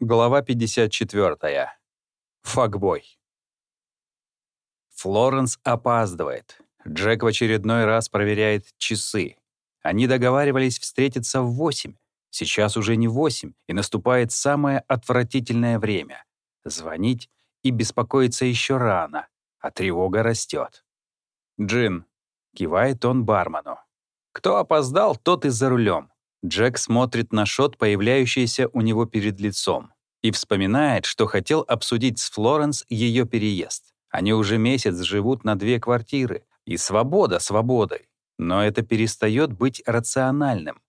Глава 54. Факбой. Флоренс опаздывает. Джек в очередной раз проверяет часы. Они договаривались встретиться в 8. Сейчас уже не 8, и наступает самое отвратительное время. Звонить и беспокоиться еще рано, а тревога растет. «Джин», — кивает он бармену. «Кто опоздал, тот и за рулем. Джек смотрит на шот, появляющийся у него перед лицом, и вспоминает, что хотел обсудить с Флоренс ее переезд. Они уже месяц живут на две квартиры, и свобода свободой. Но это перестает быть рациональным.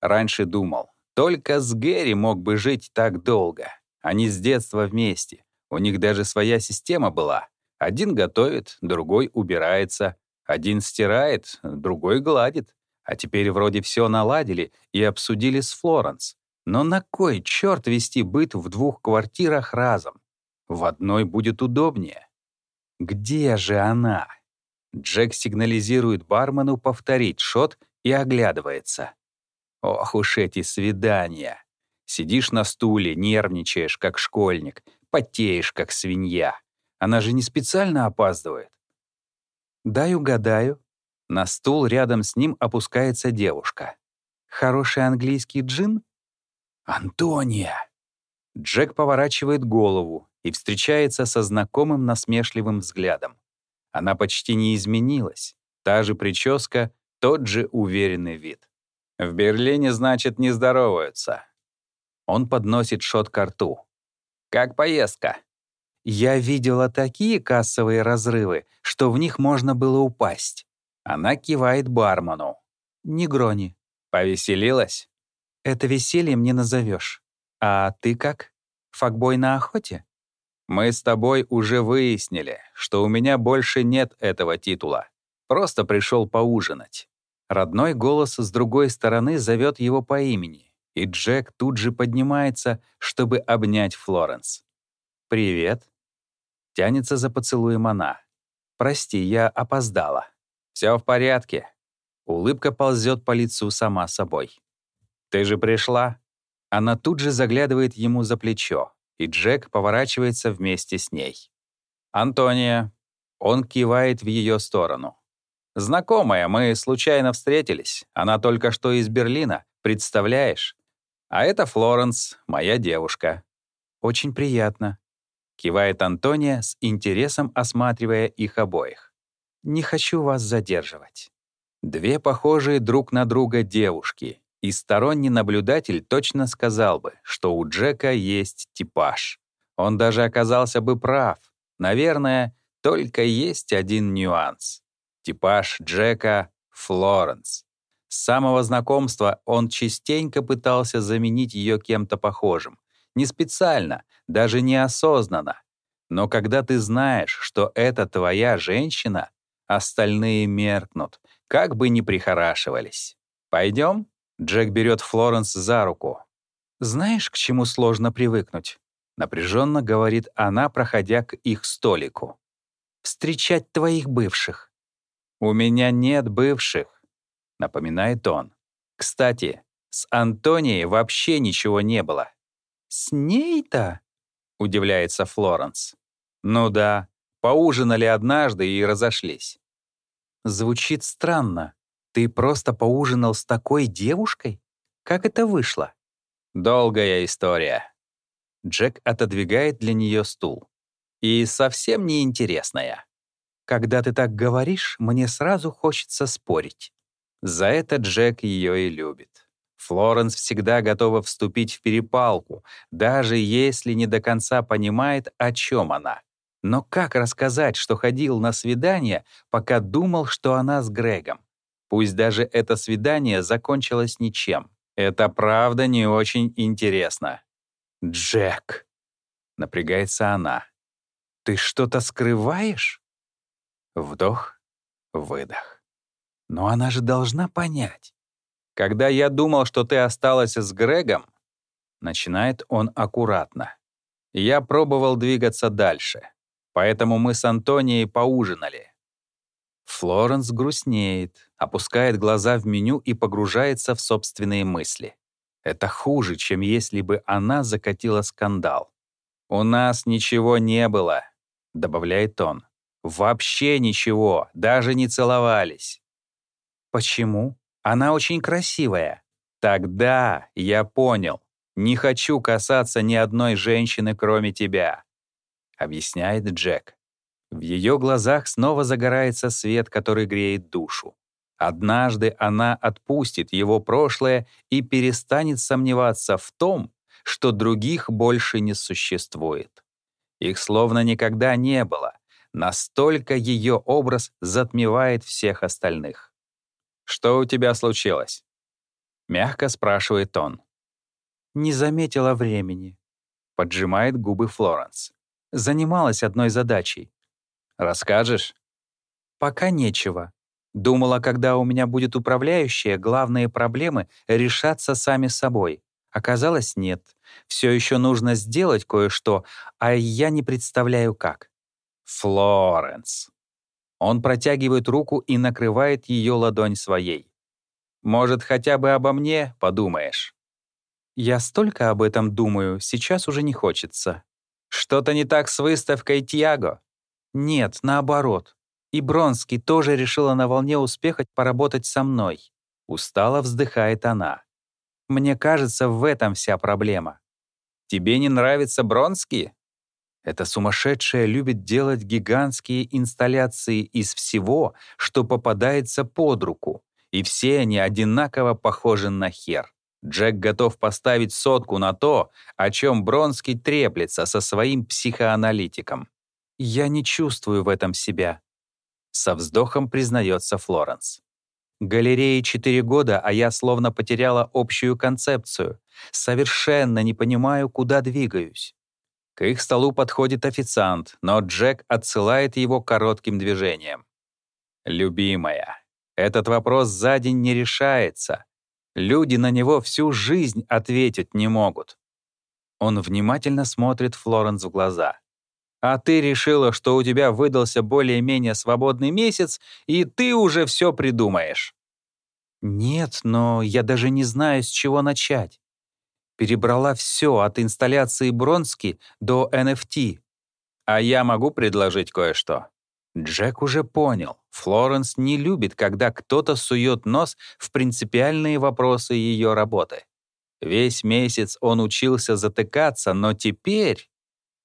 Раньше думал, только с Гэри мог бы жить так долго. Они с детства вместе. У них даже своя система была. Один готовит, другой убирается. Один стирает, другой гладит. А теперь вроде все наладили и обсудили с Флоренс. Но на кой черт вести быт в двух квартирах разом? В одной будет удобнее. Где же она? Джек сигнализирует бармену повторить шот и оглядывается. Ох уж эти свидания. Сидишь на стуле, нервничаешь, как школьник, потеешь, как свинья. Она же не специально опаздывает. Дай угадаю, на стул рядом с ним опускается девушка. Хороший английский джин? Антония! Джек поворачивает голову и встречается со знакомым насмешливым взглядом. Она почти не изменилась. Та же прическа, тот же уверенный вид. В Берлине, значит, не здороваются. Он подносит шот к рту. «Как поездка?» Я видела такие кассовые разрывы, что в них можно было упасть. Она кивает бармену. «Негрони». «Повеселилась?» «Это весельем не назовешь. А ты как? Факбой на охоте?» «Мы с тобой уже выяснили, что у меня больше нет этого титула. Просто пришел поужинать». Родной голос с другой стороны зовет его по имени, и Джек тут же поднимается, чтобы обнять Флоренс. «Привет». Тянется за поцелуем она. «Прости, я опоздала». Все в порядке». Улыбка ползет по лицу сама собой. «Ты же пришла?» Она тут же заглядывает ему за плечо, и Джек поворачивается вместе с ней. «Антония». Он кивает в ее сторону. «Знакомая, мы случайно встретились. Она только что из Берлина, представляешь? А это Флоренс, моя девушка». «Очень приятно», — кивает Антония с интересом, осматривая их обоих. Не хочу вас задерживать. Две похожие друг на друга девушки, и сторонний наблюдатель точно сказал бы, что у Джека есть типаж. Он даже оказался бы прав. Наверное, только есть один нюанс. Типаж Джека — Флоренс. С самого знакомства он частенько пытался заменить ее кем-то похожим. Не специально, даже неосознанно. Но когда ты знаешь, что это твоя женщина, Остальные меркнут, как бы ни прихорашивались. «Пойдем?» Джек берет Флоренс за руку. «Знаешь, к чему сложно привыкнуть?» Напряженно говорит она, проходя к их столику. «Встречать твоих бывших». «У меня нет бывших», — напоминает он. «Кстати, с Антонией вообще ничего не было». «С ней-то?» — удивляется Флоренс. «Ну да, поужинали однажды и разошлись. Звучит странно. Ты просто поужинал с такой девушкой? Как это вышло? Долгая история. Джек отодвигает для нее стул. И совсем неинтересная. Когда ты так говоришь, мне сразу хочется спорить. За это Джек ее и любит. Флоренс всегда готова вступить в перепалку, даже если не до конца понимает, о чем она. Но как рассказать, что ходил на свидание, пока думал, что она с Грегом? Пусть даже это свидание закончилось ничем. Это правда не очень интересно. «Джек!» — напрягается она. «Ты что-то скрываешь?» Вдох, выдох. Но она же должна понять. «Когда я думал, что ты осталась с Грегом», — начинает он аккуратно, «я пробовал двигаться дальше. Поэтому мы с Антонией поужинали. Флоренс грустнеет, опускает глаза в меню и погружается в собственные мысли. Это хуже, чем если бы она закатила скандал. «У нас ничего не было», — добавляет он. «Вообще ничего, даже не целовались». «Почему? Она очень красивая». «Тогда я понял. Не хочу касаться ни одной женщины, кроме тебя», — объясняет Джек. В ее глазах снова загорается свет, который греет душу. Однажды она отпустит его прошлое и перестанет сомневаться в том, что других больше не существует. Их словно никогда не было. Настолько ее образ затмевает всех остальных. «Что у тебя случилось?» Мягко спрашивает он. «Не заметила времени», — поджимает губы Флоренс. «Занималась одной задачей». «Расскажешь?» «Пока нечего. Думала, когда у меня будет управляющая, главные проблемы решатся сами собой. Оказалось, нет. Все еще нужно сделать кое-что, а я не представляю, как. Флоренс. Он протягивает руку и накрывает ее ладонь своей. Может, хотя бы обо мне подумаешь? Я столько об этом думаю, сейчас уже не хочется. Что-то не так с выставкой Тьяго? Нет, наоборот. И Бронский тоже решила на волне успеха поработать со мной. Устало вздыхает она. Мне кажется, в этом вся проблема. Тебе не нравится Бронский? Эта сумасшедшая любит делать гигантские инсталляции из всего, что попадается под руку, и все они одинаково похожи на хер. Джек готов поставить сотку на то, о чем Бронский треплется со своим психоаналитиком. «Я не чувствую в этом себя», со вздохом признается Флоренс. Галерее четыре года, а я словно потеряла общую концепцию. Совершенно не понимаю, куда двигаюсь. К их столу подходит официант, но Джек отсылает его коротким движением. «Любимая, этот вопрос за день не решается. Люди на него всю жизнь ответить не могут». Он внимательно смотрит Флоренс в глаза. А ты решила, что у тебя выдался более-менее свободный месяц, и ты уже все придумаешь. Нет, но я даже не знаю, с чего начать. Перебрала все от инсталляции Бронски до NFT. А я могу предложить кое-что. Джек уже понял, Флоренс не любит, когда кто-то сует нос в принципиальные вопросы ее работы. Весь месяц он учился затыкаться, но теперь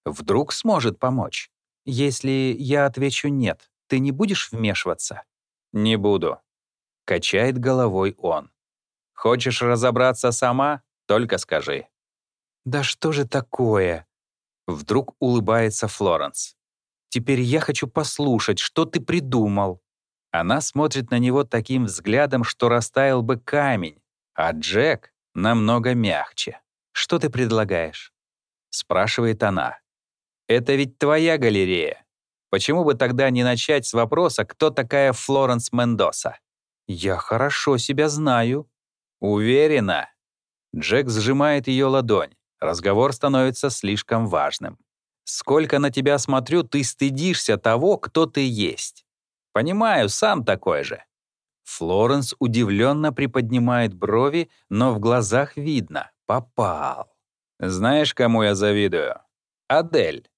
Вдруг сможет помочь. Если я отвечу «нет», ты не будешь вмешиваться? «Не буду», — качает головой он. «Хочешь разобраться сама? Только скажи». «Да что же такое?» Вдруг улыбается Флоренс. «Теперь я хочу послушать, что ты придумал». Она смотрит на него таким взглядом, что растаял бы камень, а Джек намного мягче. «Что ты предлагаешь?» — спрашивает она. Это ведь твоя галерея. Почему бы тогда не начать с вопроса, кто такая Флоренс Мендоса? Я хорошо себя знаю. Уверена. Джек сжимает ее ладонь. Разговор становится слишком важным. Сколько на тебя смотрю, ты стыдишься того, кто ты есть. Понимаю, сам такой же. Флоренс удивленно приподнимает брови, но в глазах видно — попал. Знаешь, кому я завидую? Адель.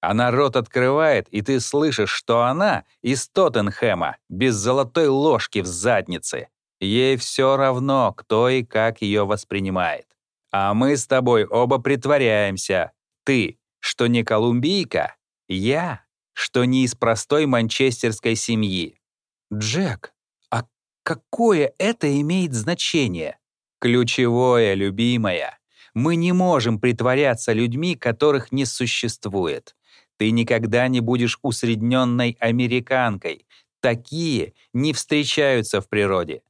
Она рот открывает, и ты слышишь, что она из Тоттенхэма, без золотой ложки в заднице. Ей все равно, кто и как ее воспринимает. А мы с тобой оба притворяемся. Ты, что не колумбийка, я, что не из простой манчестерской семьи. Джек, а какое это имеет значение? Ключевое, любимая. Мы не можем притворяться людьми, которых не существует. Ты никогда не будешь усредненной американкой. Такие не встречаются в природе.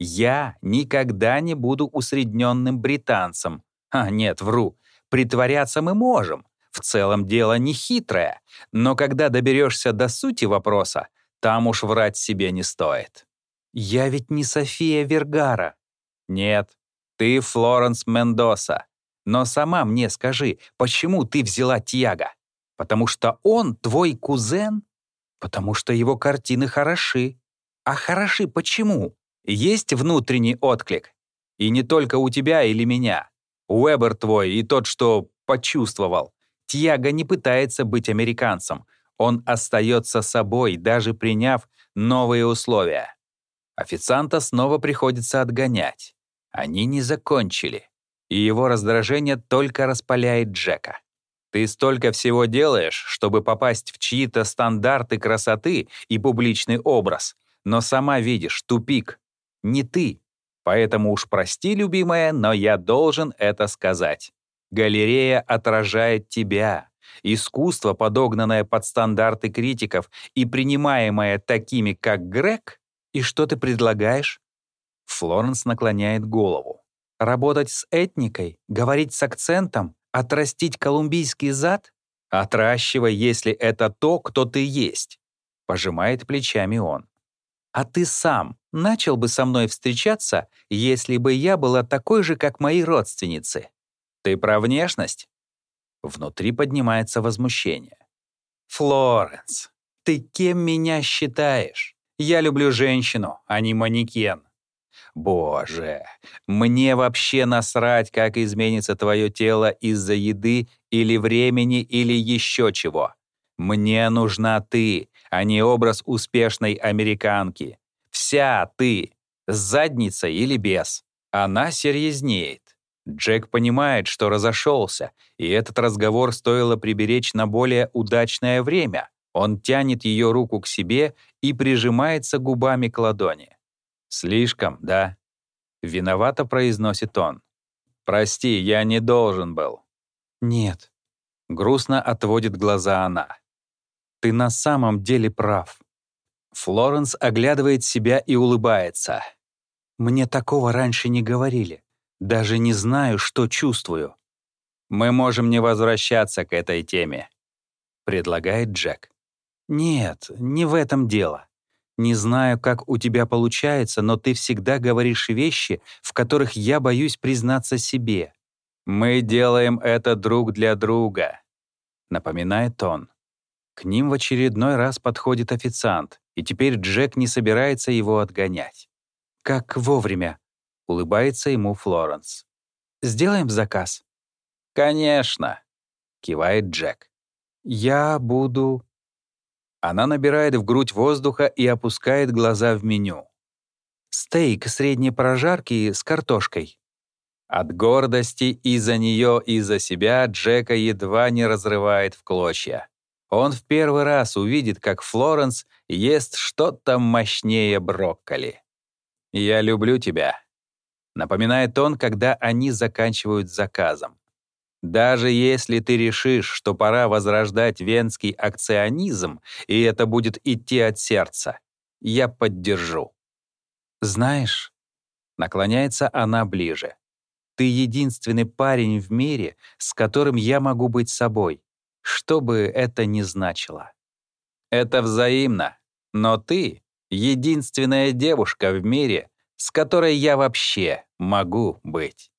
Я никогда не буду усредненным британцем. А, нет, вру. Притворяться мы можем. В целом дело не хитрое. Но когда доберешься до сути вопроса, там уж врать себе не стоит. Я ведь не София Вергара. Нет, ты Флоренс Мендоса. Но сама мне скажи, почему ты взяла Тьяго? Потому что он твой кузен? Потому что его картины хороши. А хороши почему? Есть внутренний отклик? И не только у тебя или меня. Уэбер твой и тот, что почувствовал. Тьяго не пытается быть американцем. Он остается собой, даже приняв новые условия. Официанта снова приходится отгонять. Они не закончили. И его раздражение только распаляет Джека. Ты столько всего делаешь, чтобы попасть в чьи-то стандарты красоты и публичный образ, но сама видишь тупик. Не ты. Поэтому уж прости, любимая, но я должен это сказать. Галерея отражает тебя. Искусство, подогнанное под стандарты критиков и принимаемое такими, как Грег, и что ты предлагаешь? Флоренс наклоняет голову. Работать с этникой, говорить с акцентом, отрастить колумбийский зад? Отращивай, если это то, кто ты есть. Пожимает плечами он. А ты сам начал бы со мной встречаться, если бы я была такой же, как мои родственницы. Ты про внешность? Внутри поднимается возмущение. Флоренс, ты кем меня считаешь? Я люблю женщину, а не манекен. Боже, мне вообще насрать, как изменится твое тело из-за еды или времени или еще чего. Мне нужна ты, а не образ успешной американки. Вся ты, с задницей или без. Она серьезнеет. Джек понимает, что разошелся, и этот разговор стоило приберечь на более удачное время. Он тянет ее руку к себе и прижимается губами к ладони. «Слишком, да?» Виновато произносит он. «Прости, я не должен был». «Нет». Грустно отводит глаза она. «Ты на самом деле прав». Флоренс оглядывает себя и улыбается. «Мне такого раньше не говорили. Даже не знаю, что чувствую». «Мы можем не возвращаться к этой теме», — предлагает Джек. «Нет, не в этом дело. Не знаю, как у тебя получается, но ты всегда говоришь вещи, в которых я боюсь признаться себе. Мы делаем это друг для друга», — напоминает он. К ним в очередной раз подходит официант, и теперь Джек не собирается его отгонять. «Как вовремя», — улыбается ему Флоренс. «Сделаем заказ?» «Конечно», — кивает Джек. «Я буду...» Она набирает в грудь воздуха и опускает глаза в меню. Стейк средней прожарки с картошкой. От гордости и за нее, и за себя Джека едва не разрывает в клочья. Он в первый раз увидит, как Флоренс ест что-то мощнее брокколи. «Я люблю тебя», — напоминает он, когда они заканчивают заказом. Даже если ты решишь, что пора возрождать венский акционизм, и это будет идти от сердца, я поддержу. Знаешь, наклоняется она ближе. Ты единственный парень в мире, с которым я могу быть собой, что бы это ни значило. Это взаимно, но ты — единственная девушка в мире, с которой я вообще могу быть.